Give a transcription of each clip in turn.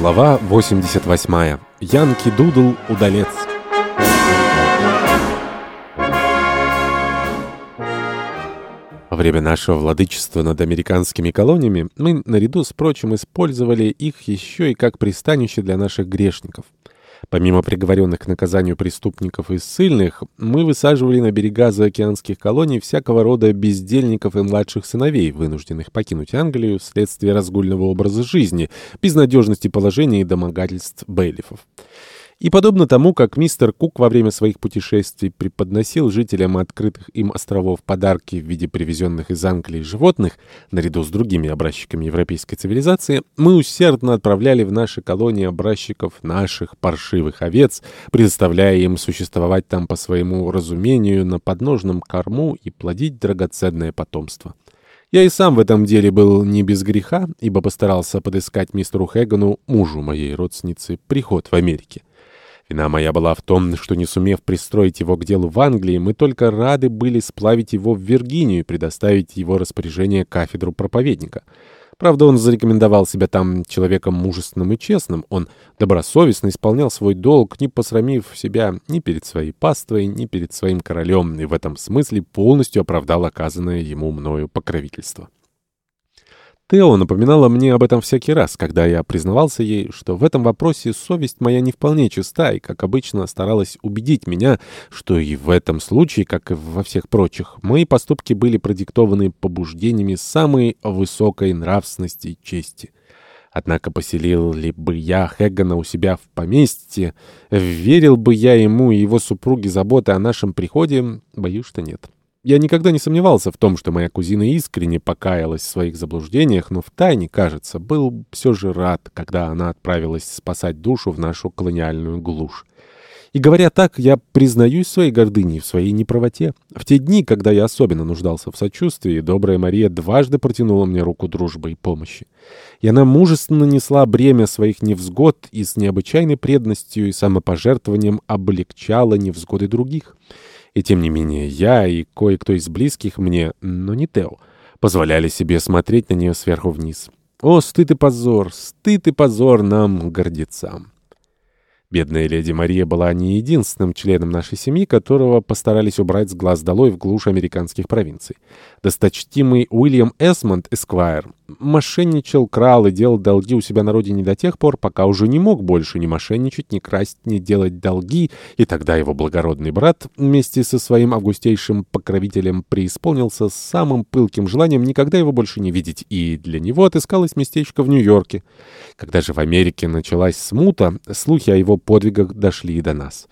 Глава 88. Янки Дудл, удалец. Во время нашего владычества над американскими колониями мы, наряду с прочим, использовали их еще и как пристанище для наших грешников. Помимо приговоренных к наказанию преступников и ссыльных, мы высаживали на берега заокеанских колоний всякого рода бездельников и младших сыновей, вынужденных покинуть Англию вследствие разгульного образа жизни, безнадежности положения и домогательств бейлифов. И подобно тому, как мистер Кук во время своих путешествий преподносил жителям открытых им островов подарки в виде привезенных из Англии животных, наряду с другими образчиками европейской цивилизации, мы усердно отправляли в наши колонии образчиков наших паршивых овец, предоставляя им существовать там по своему разумению на подножном корму и плодить драгоценное потомство. Я и сам в этом деле был не без греха, ибо постарался подыскать мистеру Хэггану, мужу моей родственницы, приход в Америке. Вина моя была в том, что не сумев пристроить его к делу в Англии, мы только рады были сплавить его в Виргинию и предоставить его распоряжение кафедру проповедника. Правда, он зарекомендовал себя там человеком мужественным и честным. Он добросовестно исполнял свой долг, не посрамив себя ни перед своей паствой, ни перед своим королем, и в этом смысле полностью оправдал оказанное ему мною покровительство. Тео напоминала мне об этом всякий раз, когда я признавался ей, что в этом вопросе совесть моя не вполне чиста, и, как обычно, старалась убедить меня, что и в этом случае, как и во всех прочих, мои поступки были продиктованы побуждениями самой высокой нравственности и чести. Однако поселил ли бы я Хэггана у себя в поместье, верил бы я ему и его супруге заботы о нашем приходе, боюсь, что нет. Я никогда не сомневался в том, что моя кузина искренне покаялась в своих заблуждениях, но втайне, кажется, был все же рад, когда она отправилась спасать душу в нашу колониальную глушь. И говоря так, я признаюсь своей гордыне в своей неправоте. В те дни, когда я особенно нуждался в сочувствии, добрая Мария дважды протянула мне руку дружбы и помощи. И она мужественно несла бремя своих невзгод и с необычайной преданностью и самопожертвованием облегчала невзгоды других. И тем не менее я и кое-кто из близких мне, но не Тео, позволяли себе смотреть на нее сверху вниз. О, стыд и позор, стыд и позор нам, гордецам! Бедная леди Мария была не единственным членом нашей семьи, которого постарались убрать с глаз долой в глушь американских провинций. Досточтимый Уильям Эсмонд, эсквайр, мошенничал, крал и делал долги у себя на родине до тех пор, пока уже не мог больше ни мошенничать, ни красть, ни делать долги, и тогда его благородный брат вместе со своим августейшим покровителем преисполнился самым пылким желанием никогда его больше не видеть, и для него отыскалось местечко в Нью-Йорке. Когда же в Америке началась смута, слухи о его подвигах дошли и до нас.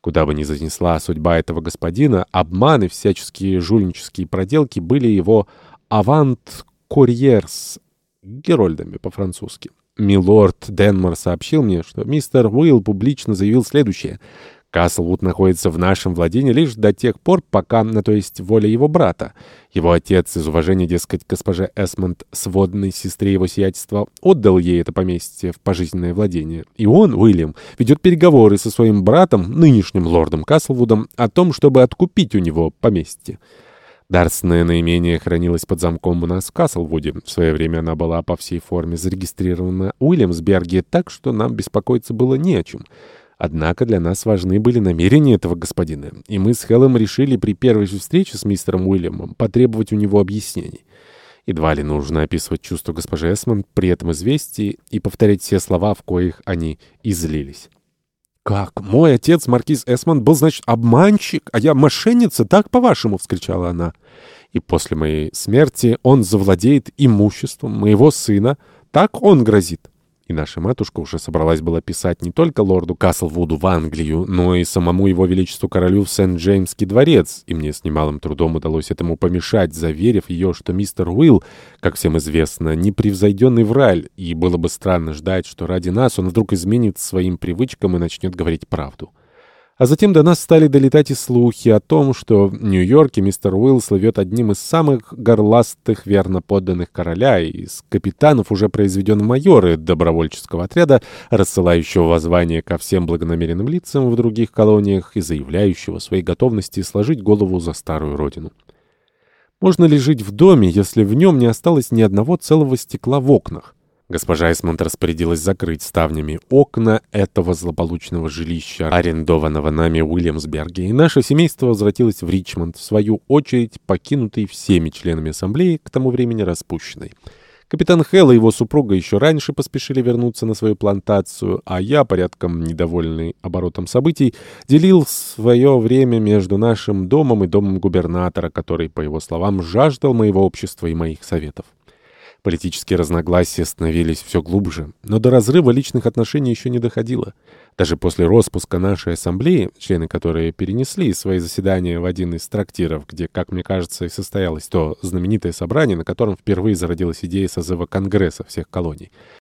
Куда бы ни занесла судьба этого господина, обманы, всяческие жульнические проделки были его «авант «Курьерс» Герольдами по-французски. Милорд Денмар сообщил мне, что мистер Уилл публично заявил следующее. Каслвуд находится в нашем владении лишь до тех пор, пока, ну, то есть воля его брата. Его отец из уважения, дескать, госпоже Эсмонд, сводной сестре его сиятельства, отдал ей это поместье в пожизненное владение. И он, Уильям, ведет переговоры со своим братом, нынешним лордом Каслвудом, о том, чтобы откупить у него поместье. Дарственное наименее хранилось под замком у нас в Каслвуде. В свое время она была по всей форме зарегистрирована в Уильямсберге, так что нам беспокоиться было не о чем. Однако для нас важны были намерения этого господина, и мы с Хеллом решили при первой же встрече с мистером Уильямом потребовать у него объяснений. Едва ли нужно описывать чувство госпожи Эсмон при этом известии и повторять все слова, в коих они излились. «Как? Мой отец, маркиз Эсмон, был, значит, обманщик, а я мошенница, так, по-вашему?» — вскричала она. «И после моей смерти он завладеет имуществом моего сына. Так он грозит». И наша матушка уже собралась была писать не только лорду Каслвуду в Англию, но и самому его величеству королю в Сент-Джеймский дворец, и мне с немалым трудом удалось этому помешать, заверив ее, что мистер Уилл, как всем известно, непревзойденный враль, и было бы странно ждать, что ради нас он вдруг изменит своим привычкам и начнет говорить правду. А затем до нас стали долетать и слухи о том, что в Нью-Йорке мистер Уилл слывет одним из самых горластых верно подданных короля и из капитанов уже произведен майоры добровольческого отряда, рассылающего воззвание ко всем благонамеренным лицам в других колониях и заявляющего своей готовности сложить голову за старую родину. Можно ли жить в доме, если в нем не осталось ни одного целого стекла в окнах? Госпожа Эсмонт распорядилась закрыть ставнями окна этого злополучного жилища, арендованного нами в Уильямсберге, и наше семейство возвратилось в Ричмонд, в свою очередь покинутый всеми членами ассамблеи, к тому времени распущенной. Капитан Хелл и его супруга еще раньше поспешили вернуться на свою плантацию, а я, порядком недовольный оборотом событий, делил свое время между нашим домом и домом губернатора, который, по его словам, жаждал моего общества и моих советов. Политические разногласия становились все глубже, но до разрыва личных отношений еще не доходило. Даже после распуска нашей ассамблеи, члены которой перенесли свои заседания в один из трактиров, где, как мне кажется, и состоялось то знаменитое собрание, на котором впервые зародилась идея созыва Конгресса всех колоний,